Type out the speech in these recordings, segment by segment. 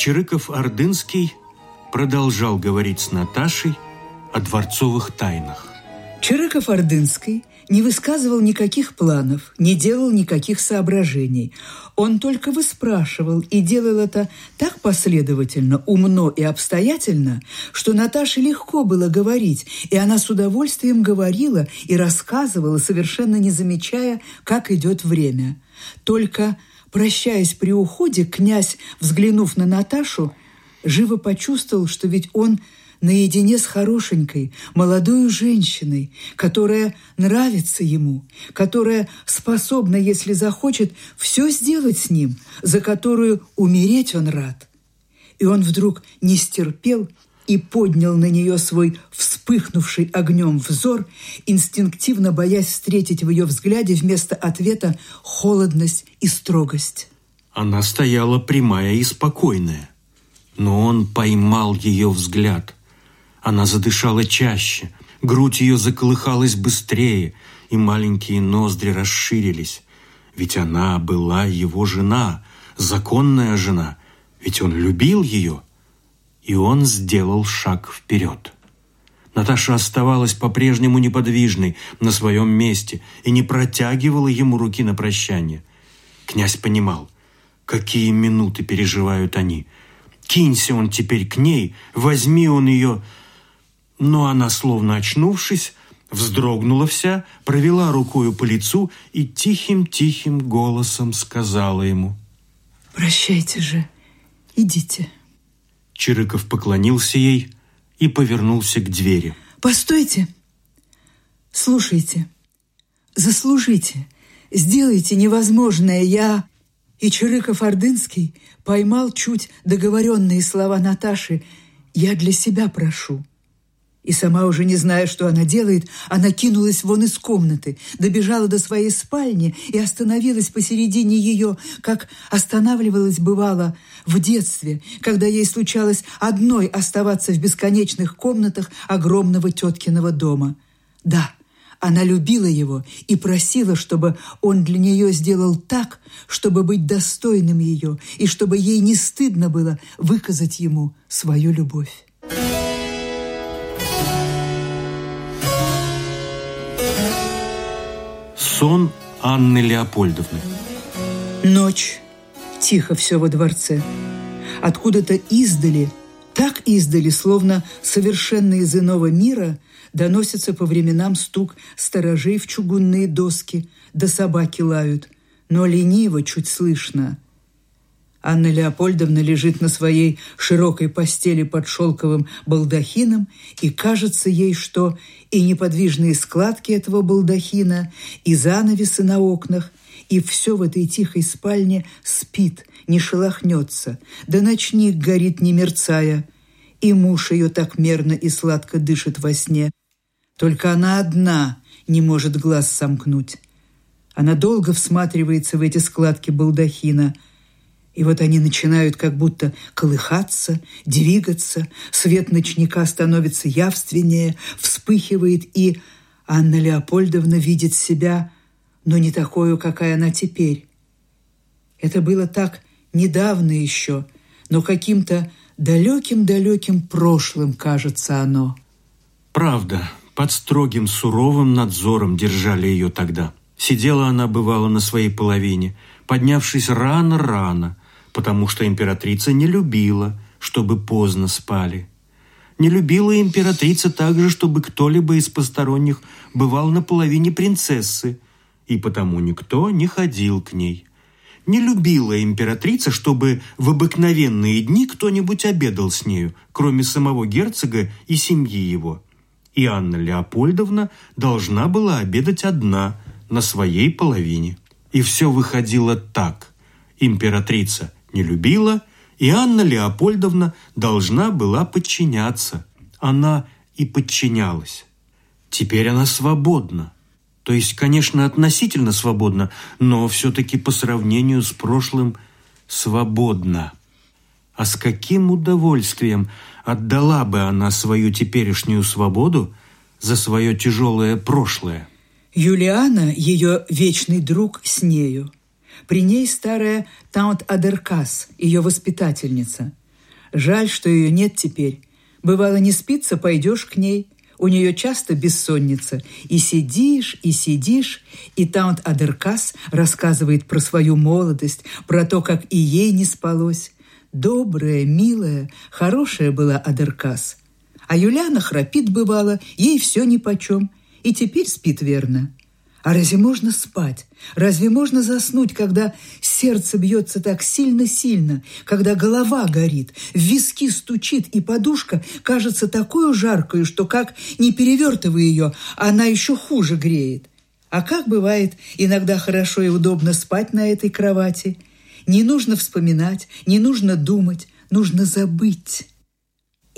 Чирыков-Ордынский продолжал говорить с Наташей о дворцовых тайнах. Чирыков-Ордынский не высказывал никаких планов, не делал никаких соображений. Он только выспрашивал и делал это так последовательно, умно и обстоятельно, что Наташе легко было говорить, и она с удовольствием говорила и рассказывала, совершенно не замечая, как идет время. Только, прощаясь при уходе, князь, взглянув на Наташу, живо почувствовал, что ведь он – наедине с хорошенькой, молодой женщиной, которая нравится ему, которая способна, если захочет, все сделать с ним, за которую умереть он рад. И он вдруг не стерпел и поднял на нее свой вспыхнувший огнем взор, инстинктивно боясь встретить в ее взгляде вместо ответа холодность и строгость. Она стояла прямая и спокойная, но он поймал ее взгляд – она задышала чаще, грудь ее заколыхалась быстрее, и маленькие ноздри расширились. Ведь она была его жена, законная жена, ведь он любил ее. И он сделал шаг вперед. Наташа оставалась по-прежнему неподвижной на своем месте и не протягивала ему руки на прощание. Князь понимал, какие минуты переживают они. Кинься он теперь к ней, возьми он ее но она, словно очнувшись, вздрогнула вся, провела рукою по лицу и тихим-тихим голосом сказала ему. «Прощайте же, идите». Чирыков поклонился ей и повернулся к двери. «Постойте! Слушайте, заслужите, сделайте невозможное. Я...» И Чирыков-Ордынский поймал чуть договоренные слова Наташи «Я для себя прошу». И сама уже не зная, что она делает, она кинулась вон из комнаты, добежала до своей спальни и остановилась посередине ее, как останавливалась бывало в детстве, когда ей случалось одной оставаться в бесконечных комнатах огромного теткиного дома. Да, она любила его и просила, чтобы он для нее сделал так, чтобы быть достойным ее и чтобы ей не стыдно было выказать ему свою любовь. Сон Анны Леопольдовны. Ночь. Тихо все во дворце. Откуда-то издали, так издали, словно совершенно из иного мира, доносится по временам стук сторожей в чугунные доски, да собаки лают, но лениво чуть слышно – Анна Леопольдовна лежит на своей широкой постели под шелковым балдахином, и кажется ей, что и неподвижные складки этого балдахина, и занавесы на окнах, и все в этой тихой спальне спит, не шелохнется, да ночник горит, не мерцая, и муж ее так мерно и сладко дышит во сне. Только она одна не может глаз сомкнуть. Она долго всматривается в эти складки балдахина – и вот они начинают как будто колыхаться, двигаться, свет ночника становится явственнее, вспыхивает, и Анна Леопольдовна видит себя, но не такую, какая она теперь. Это было так недавно еще, но каким-то далеким-далеким прошлым кажется оно. Правда, под строгим суровым надзором держали ее тогда. Сидела она, бывала, на своей половине, поднявшись рано-рано, потому что императрица не любила, чтобы поздно спали. Не любила императрица также, чтобы кто-либо из посторонних бывал на половине принцессы, и потому никто не ходил к ней. Не любила императрица, чтобы в обыкновенные дни кто-нибудь обедал с нею, кроме самого герцога и семьи его. И Анна Леопольдовна должна была обедать одна на своей половине. И все выходило так. Императрица – не любила, и Анна Леопольдовна должна была подчиняться. Она и подчинялась. Теперь она свободна. То есть, конечно, относительно свободна, но все-таки по сравнению с прошлым свободна. А с каким удовольствием отдала бы она свою теперешнюю свободу за свое тяжелое прошлое? Юлиана, ее вечный друг, с нею – при ней старая Таунт Адеркас, ее воспитательница. Жаль, что ее нет теперь. Бывало, не спится, пойдешь к ней. У нее часто бессонница. И сидишь, и сидишь, и Таунт Адеркас рассказывает про свою молодость, про то, как и ей не спалось. Добрая, милая, хорошая была Адеркас. А Юляна храпит бывало, ей все нипочем. И теперь спит верно. А разве можно спать? Разве можно заснуть, когда сердце бьется так сильно-сильно, когда голова горит, в виски стучит, и подушка кажется такой жаркой, что как не перевертывая ее, она еще хуже греет? А как бывает иногда хорошо и удобно спать на этой кровати? Не нужно вспоминать, не нужно думать, нужно забыть.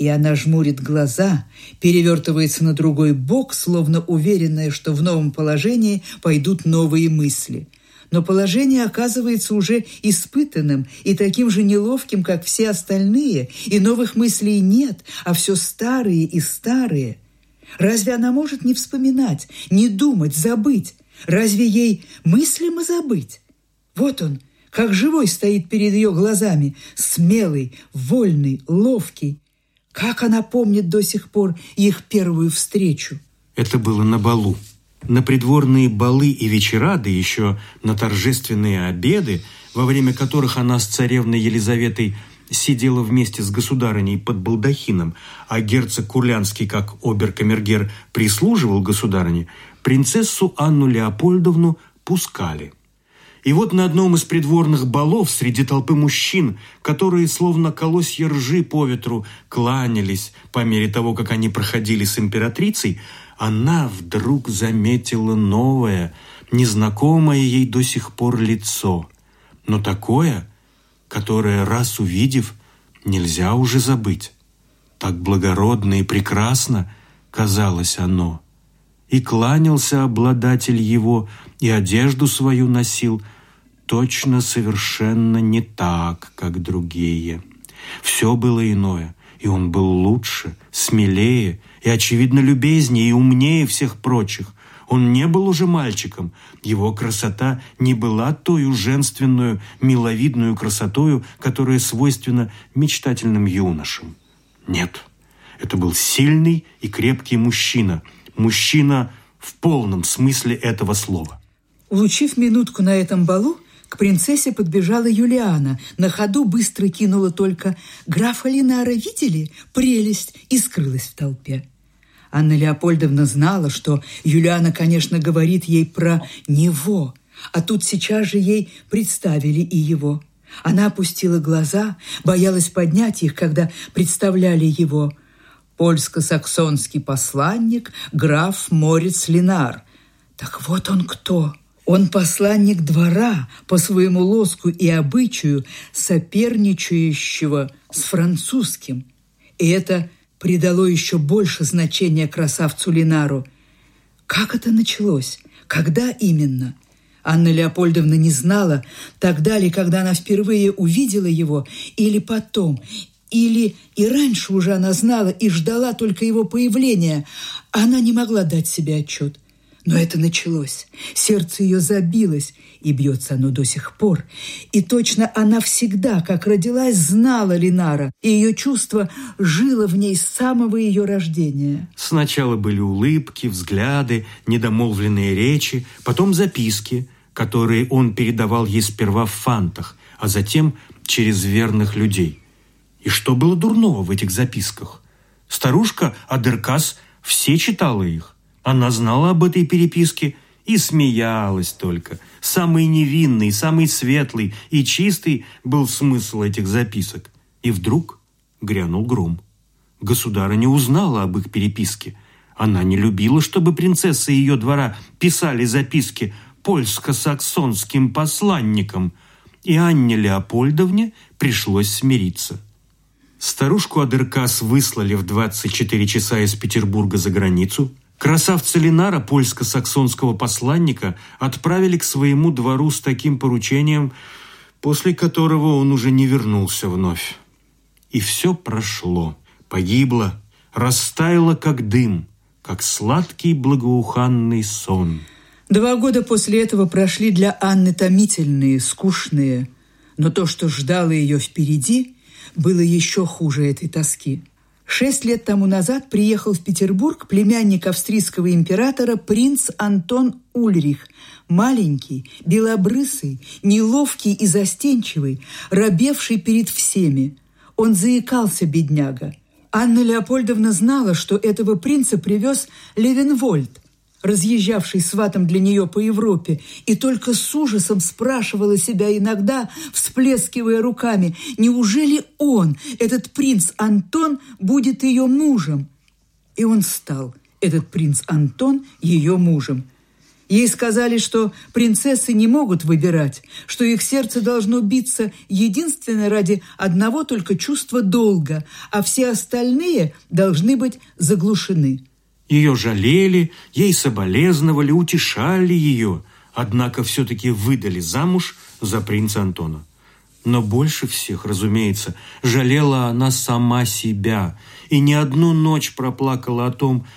И она жмурит глаза, перевертывается на другой бок, словно уверенная, что в новом положении пойдут новые мысли. Но положение оказывается уже испытанным и таким же неловким, как все остальные, и новых мыслей нет, а все старые и старые. Разве она может не вспоминать, не думать, забыть? Разве ей мыслимо забыть? Вот он, как живой стоит перед ее глазами, смелый, вольный, ловкий, как она помнит до сих пор их первую встречу? Это было на балу. На придворные балы и вечера, да еще на торжественные обеды, во время которых она с царевной Елизаветой сидела вместе с государыней под балдахином, а герцог Курлянский, как оберкамергер, прислуживал государыне, принцессу Анну Леопольдовну пускали – и вот на одном из придворных балов среди толпы мужчин, которые, словно колосья ржи по ветру, кланялись по мере того, как они проходили с императрицей, она вдруг заметила новое, незнакомое ей до сих пор лицо, но такое, которое, раз увидев, нельзя уже забыть. Так благородно и прекрасно казалось оно. И кланялся обладатель его, и одежду свою носил – точно совершенно не так, как другие. Все было иное, и он был лучше, смелее и, очевидно, любезнее и умнее всех прочих. Он не был уже мальчиком. Его красота не была той женственную, миловидную красотою, которая свойственна мечтательным юношам. Нет, это был сильный и крепкий мужчина. Мужчина в полном смысле этого слова. Улучив минутку на этом балу, к принцессе подбежала Юлиана. На ходу быстро кинула только «Графа Линара видели? Прелесть!» и скрылась в толпе. Анна Леопольдовна знала, что Юлиана, конечно, говорит ей про него, а тут сейчас же ей представили и его. Она опустила глаза, боялась поднять их, когда представляли его. Польско-саксонский посланник, граф Морец Линар. Так вот он кто! Он посланник двора по своему лоску и обычаю, соперничающего с французским. И это придало еще больше значения красавцу Линару. Как это началось? Когда именно? Анна Леопольдовна не знала, тогда ли, когда она впервые увидела его, или потом, или и раньше уже она знала и ждала только его появления. Она не могла дать себе отчет. Но это началось. Сердце ее забилось, и бьется оно до сих пор. И точно она всегда, как родилась, знала Линара, и ее чувство жило в ней с самого ее рождения. Сначала были улыбки, взгляды, недомолвленные речи, потом записки, которые он передавал ей сперва в фантах, а затем через верных людей. И что было дурного в этих записках? Старушка Адеркас все читала их. Она знала об этой переписке и смеялась только. Самый невинный, самый светлый и чистый был смысл этих записок. И вдруг грянул гром. Государыня узнала об их переписке. Она не любила, чтобы принцессы ее двора писали записки польско-саксонским посланникам, и Анне Леопольдовне пришлось смириться. Старушку Адеркас выслали в 24 часа из Петербурга за границу – Красавца Линара, польско-саксонского посланника, отправили к своему двору с таким поручением, после которого он уже не вернулся вновь. И все прошло, погибло, растаяло, как дым, как сладкий благоуханный сон. Два года после этого прошли для Анны томительные, скучные, но то, что ждало ее впереди, было еще хуже этой тоски. Шесть лет тому назад приехал в Петербург племянник австрийского императора принц Антон Ульрих, маленький, белобрысый, неловкий и застенчивый, робевший перед всеми. Он заикался, бедняга. Анна Леопольдовна знала, что этого принца привез Левенвольд, разъезжавший сватом для нее по Европе, и только с ужасом спрашивала себя иногда, всплескивая руками, неужели он, этот принц Антон, будет ее мужем? И он стал, этот принц Антон, ее мужем. Ей сказали, что принцессы не могут выбирать, что их сердце должно биться единственно ради одного только чувства долга, а все остальные должны быть заглушены. Ее жалели, ей соболезновали, утешали ее, однако все-таки выдали замуж за принца Антона. Но больше всех, разумеется, жалела она сама себя и не одну ночь проплакала о том,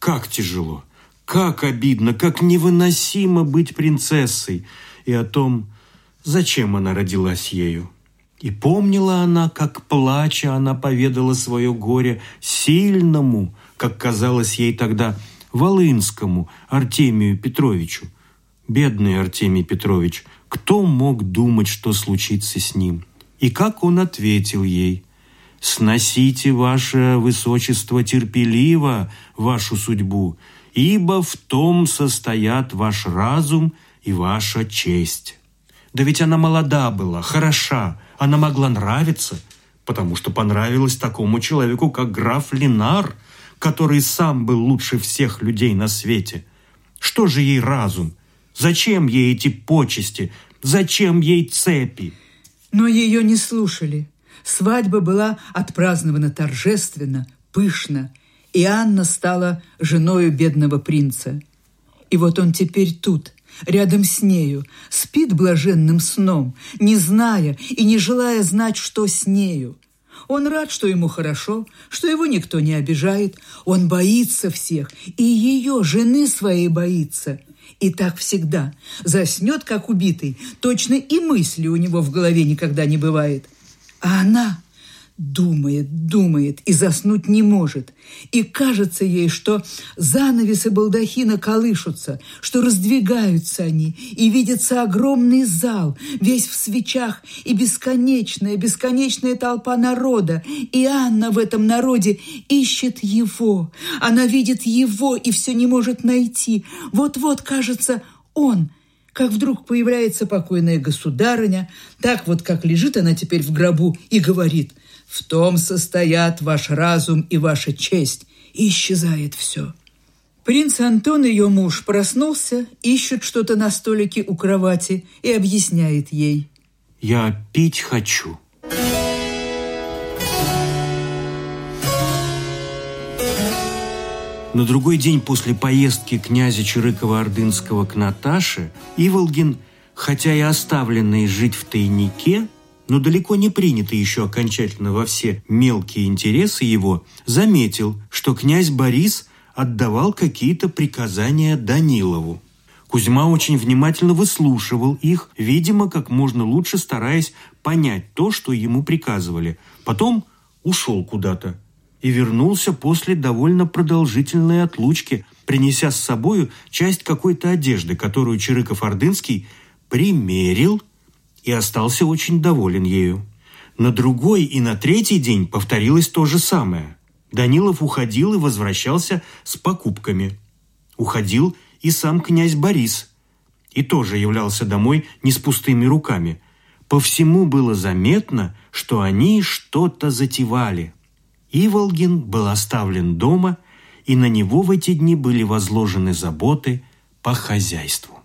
как тяжело, как обидно, как невыносимо быть принцессой, и о том, зачем она родилась ею. И помнила она, как, плача, она поведала свое горе сильному, как казалось ей тогда, Волынскому Артемию Петровичу. Бедный Артемий Петрович, кто мог думать, что случится с ним? И как он ответил ей – «Сносите, ваше высочество, терпеливо вашу судьбу, ибо в том состоят ваш разум и ваша честь». Да ведь она молода была, хороша, она могла нравиться, потому что понравилась такому человеку, как граф Линар, который сам был лучше всех людей на свете. Что же ей разум? Зачем ей эти почести? Зачем ей цепи? Но ее не слушали. Свадьба была отпразднована торжественно, пышно, и Анна стала женою бедного принца. И вот он теперь тут – рядом с нею, спит блаженным сном, не зная и не желая знать, что с нею. Он рад, что ему хорошо, что его никто не обижает. Он боится всех, и ее, жены своей, боится. И так всегда. Заснет, как убитый. Точно и мысли у него в голове никогда не бывает. А она Думает, думает и заснуть не может. И кажется ей, что занавесы балдахина колышутся, что раздвигаются они, и видится огромный зал, весь в свечах, и бесконечная, бесконечная толпа народа. И Анна в этом народе ищет его. Она видит его и все не может найти. Вот-вот, кажется, он – как вдруг появляется покойная государыня, так вот как лежит она теперь в гробу и говорит – в том состоят ваш разум и ваша честь. И исчезает все. Принц Антон, ее муж, проснулся, ищет что-то на столике у кровати и объясняет ей. «Я пить хочу». На другой день после поездки князя Чирыкова-Ордынского к Наташе Иволгин, хотя и оставленный жить в тайнике, но далеко не принятый еще окончательно во все мелкие интересы его, заметил, что князь Борис отдавал какие-то приказания Данилову. Кузьма очень внимательно выслушивал их, видимо, как можно лучше стараясь понять то, что ему приказывали. Потом ушел куда-то и вернулся после довольно продолжительной отлучки, принеся с собою часть какой-то одежды, которую Чирыков-Ордынский примерил и остался очень доволен ею. На другой и на третий день повторилось то же самое. Данилов уходил и возвращался с покупками. Уходил и сам князь Борис. И тоже являлся домой не с пустыми руками. По всему было заметно, что они что-то затевали. Иволгин был оставлен дома, и на него в эти дни были возложены заботы по хозяйству.